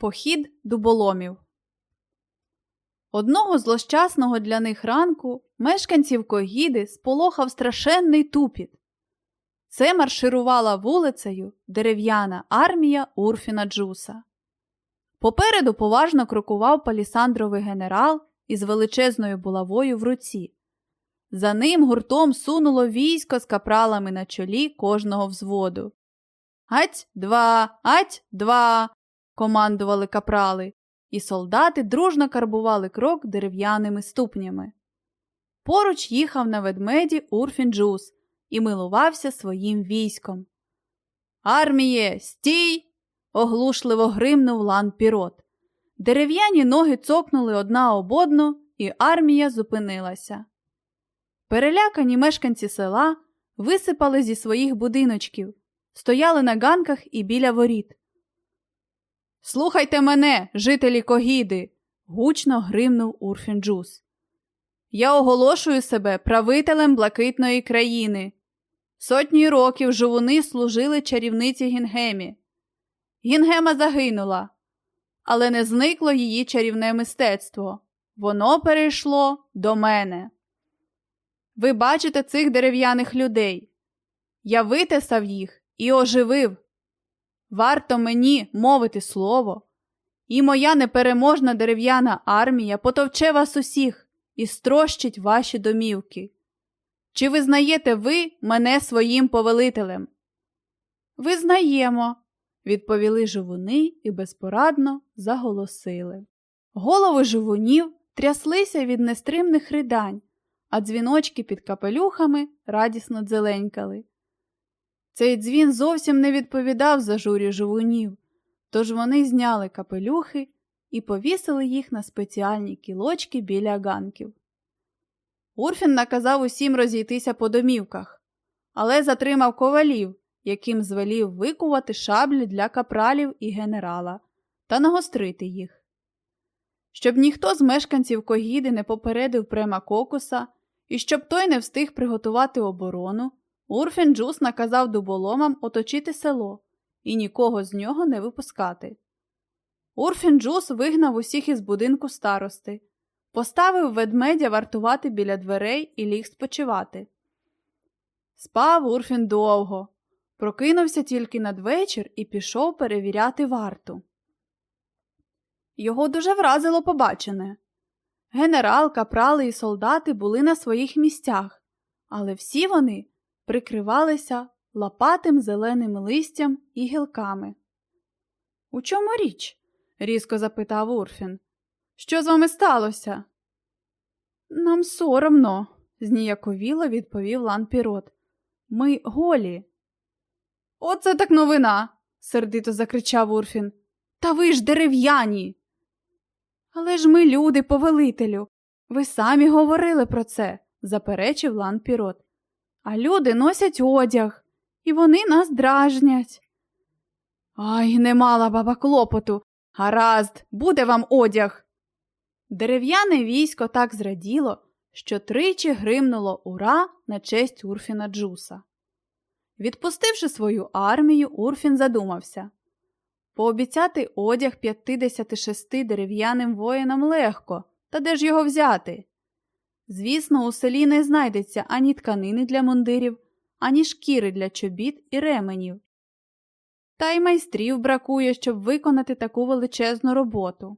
Похід дуболомів. Одного злощасного для них ранку мешканців Когіди сполохав страшенний тупіт. Це марширувала вулицею дерев'яна армія Урфіна Джуса. Попереду поважно крокував палісандровий генерал із величезною булавою в руці. За ним гуртом сунуло військо з капралами на чолі кожного взводу. Ать два, ать два командували капрали, і солдати дружно карбували крок дерев'яними ступнями. Поруч їхав на ведмеді Урфін Джус і милувався своїм військом. Арміє, стій! оглушливо гримнув лан пірот. Дерев'яні ноги цокнули одна об одну, і армія зупинилася. Перелякані мешканці села висипали зі своїх будиночків, стояли на ганках і біля воріт. Слухайте мене, жителі Когіди, гучно гримнув Урфінджус. Я оголошую себе правителем блакитної країни. Сотні років живуни служили чарівниці Гінгемі. Гінгема загинула, але не зникло її чарівне мистецтво. Воно перейшло до мене. Ви бачите цих дерев'яних людей. Я витесав їх і оживив. Варто мені мовити слово, і моя непереможна дерев'яна армія потовче вас усіх і строщить ваші домівки. Чи визнаєте ви мене своїм повелителем? Визнаємо, відповіли живуни і безпорадно заголосили. Голови живунів тряслися від нестримних ридань, а дзвіночки під капелюхами радісно дзеленькали. Цей дзвін зовсім не відповідав зажурі живунів, тож вони зняли капелюхи і повісили їх на спеціальні кілочки біля ганків. Урфін наказав усім розійтися по домівках, але затримав ковалів, яким звелів викувати шаблі для капралів і генерала та нагострити їх. Щоб ніхто з мешканців Когіди не попередив према кокуса і щоб той не встиг приготувати оборону, Урфін Джус наказав дуболомам оточити село і нікого з нього не випускати. Урфін Джус вигнав усіх із будинку старости, поставив ведмедя вартувати біля дверей і ліг спочивати. Спав Урфін довго, прокинувся тільки надвечір і пішов перевіряти варту. Його дуже вразило побачене. Генерал, капрали і солдати були на своїх місцях, але всі вони прикривалися лопатим зеленим листям і гілками. У чому річ? різко запитав Урфін. Що з вами сталося? Нам соромно, зніяковіло відповів Лан Пірот. Ми голі. Оце так новина, сердито закричав Урфін. Та ви ж дерев'яні. Але ж ми люди, повелителю. Ви самі говорили про це, заперечив Лан Пірот. А люди носять одяг, і вони нас дражнять. Ай, не мала баба клопоту. Гаразд, буде вам одяг. Дерев'яне військо так зраділо, що тричі гримнуло ура на честь Урфіна Джуса. Відпустивши свою армію, Урфін задумався. Пообіцяти одяг 56 дерев'яним воїнам легко, та де ж його взяти? Звісно, у селі не знайдеться ані тканини для мундирів, ані шкіри для чобіт і ременів. Та й майстрів бракує, щоб виконати таку величезну роботу.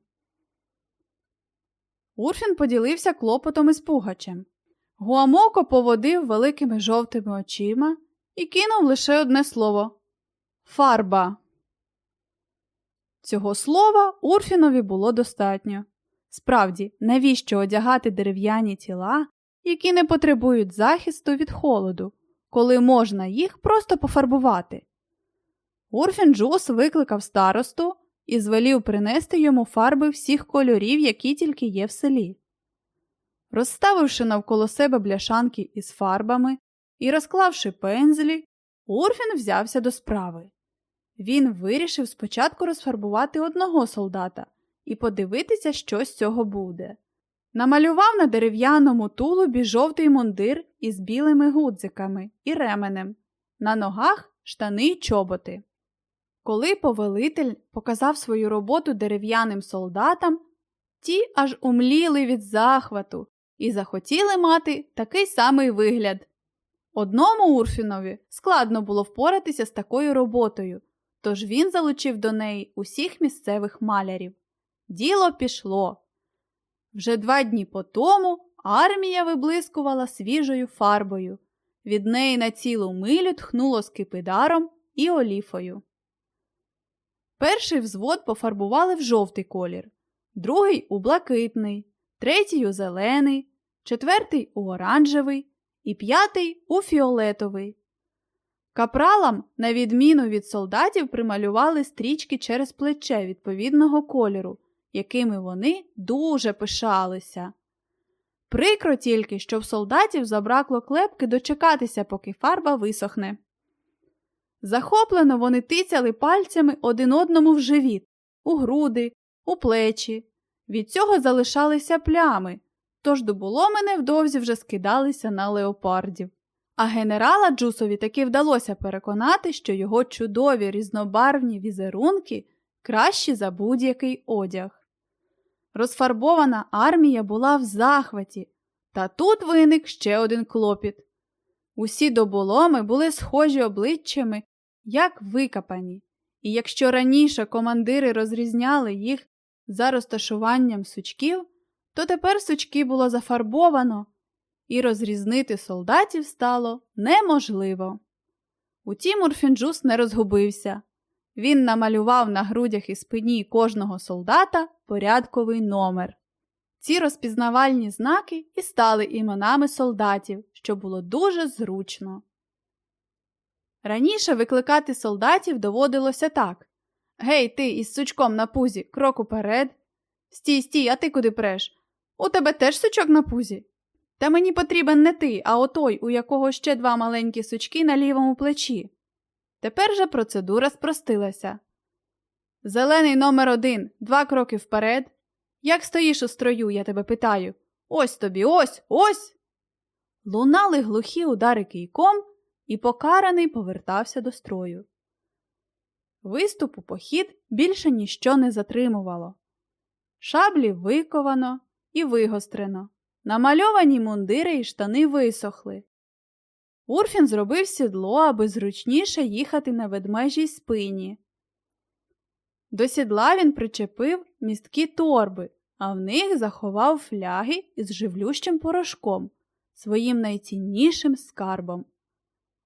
Урфін поділився клопотом із Пугачем. Гуамоко поводив великими жовтими очима і кинув лише одне слово фарба. Цього слова Урфінові було достатньо. Справді, навіщо одягати дерев'яні тіла, які не потребують захисту від холоду, коли можна їх просто пофарбувати? Урфін Джус викликав старосту і звелів принести йому фарби всіх кольорів, які тільки є в селі. Розставивши навколо себе бляшанки із фарбами і розклавши пензлі, Урфін взявся до справи. Він вирішив спочатку розфарбувати одного солдата і подивитися, що з цього буде. Намалював на дерев'яному тулубі жовтий мундир із білими гудзиками і ременем, на ногах штани й чоботи. Коли повелитель показав свою роботу дерев'яним солдатам, ті аж умліли від захвату і захотіли мати такий самий вигляд. Одному Урфінові складно було впоратися з такою роботою, тож він залучив до неї усіх місцевих малярів. Діло пішло. Вже два дні по тому армія виблискувала свіжою фарбою. Від неї на цілу милю тхнуло скипидаром і оліфою. Перший взвод пофарбували в жовтий колір, другий у блакитний, третій у зелений, четвертий у оранжевий і п'ятий у фіолетовий. Капралам, на відміну від солдатів, прималювали стрічки через плече відповідного кольору, якими вони дуже пишалися. Прикро тільки, що в солдатів забракло клепки дочекатися, поки фарба висохне. Захоплено вони тицяли пальцями один одному в живіт, у груди, у плечі. Від цього залишалися плями, тож дуболоми невдовзі вже скидалися на леопардів. А генерала Джусові таки вдалося переконати, що його чудові різнобарвні візерунки кращі за будь-який одяг. Розфарбована армія була в захваті, та тут виник ще один клопіт. Усі доболоми були схожі обличчями, як викопані, і якщо раніше командири розрізняли їх за розташуванням сучків, то тепер сучки було зафарбовано, і розрізнити солдатів стало неможливо. Утім, Урфінджус не розгубився. Він намалював на грудях і спині кожного солдата порядковий номер. Ці розпізнавальні знаки і стали іменами солдатів, що було дуже зручно. Раніше викликати солдатів доводилося так Гей, ти із сучком на пузі, крок уперед. Стій, стій, а ти куди преш? У тебе теж сучок на пузі? Та мені потрібен не ти, а отой, у якого ще два маленькі сучки на лівому плечі. Тепер же процедура спростилася. Зелений номер один, два кроки вперед. Як стоїш у строю, я тебе питаю. Ось тобі, ось, ось. Лунали глухі удари кийком, і покараний повертався до строю. Виступ у похід більше ніщо не затримувало. Шаблі виковано і вигострено. Намальовані мундири і штани висохли. Урфін зробив сідло, аби зручніше їхати на ведмежій спині. До сідла він причепив місткі торби, а в них заховав фляги із живлющим порошком, своїм найціннішим скарбом.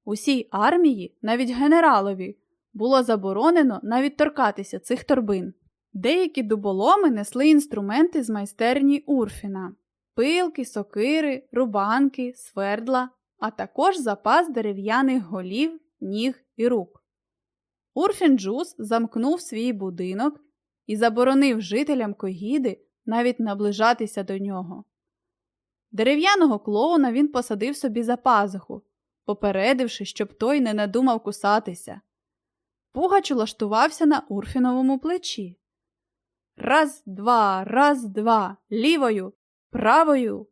Усій армії, навіть генералові, було заборонено навіть торкатися цих торбин. Деякі дуболоми несли інструменти з майстерні Урфіна пилки, сокири, рубанки, свердла, а також запас дерев'яних голів, ніг і рук. Урфін Джус замкнув свій будинок і заборонив жителям Когіди навіть наближатися до нього. Дерев'яного клоуна він посадив собі за пазуху, попередивши, щоб той не надумав кусатися. Пугач улаштувався на Урфіновому плечі. Раз, два, раз, два, лівою, правою.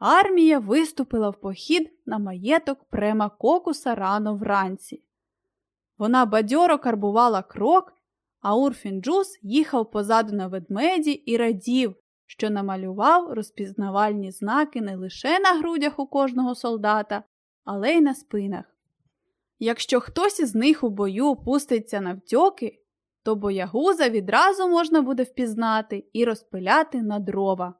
Армія виступила в похід на маєток према кокуса рано вранці. Вона бадьоро карбувала крок, а Урфін Джус їхав позаду на ведмеді і радів, що намалював розпізнавальні знаки не лише на грудях у кожного солдата, але й на спинах. Якщо хтось із них у бою пуститься навтьоки, то боягуза відразу можна буде впізнати і розпиляти на дрова.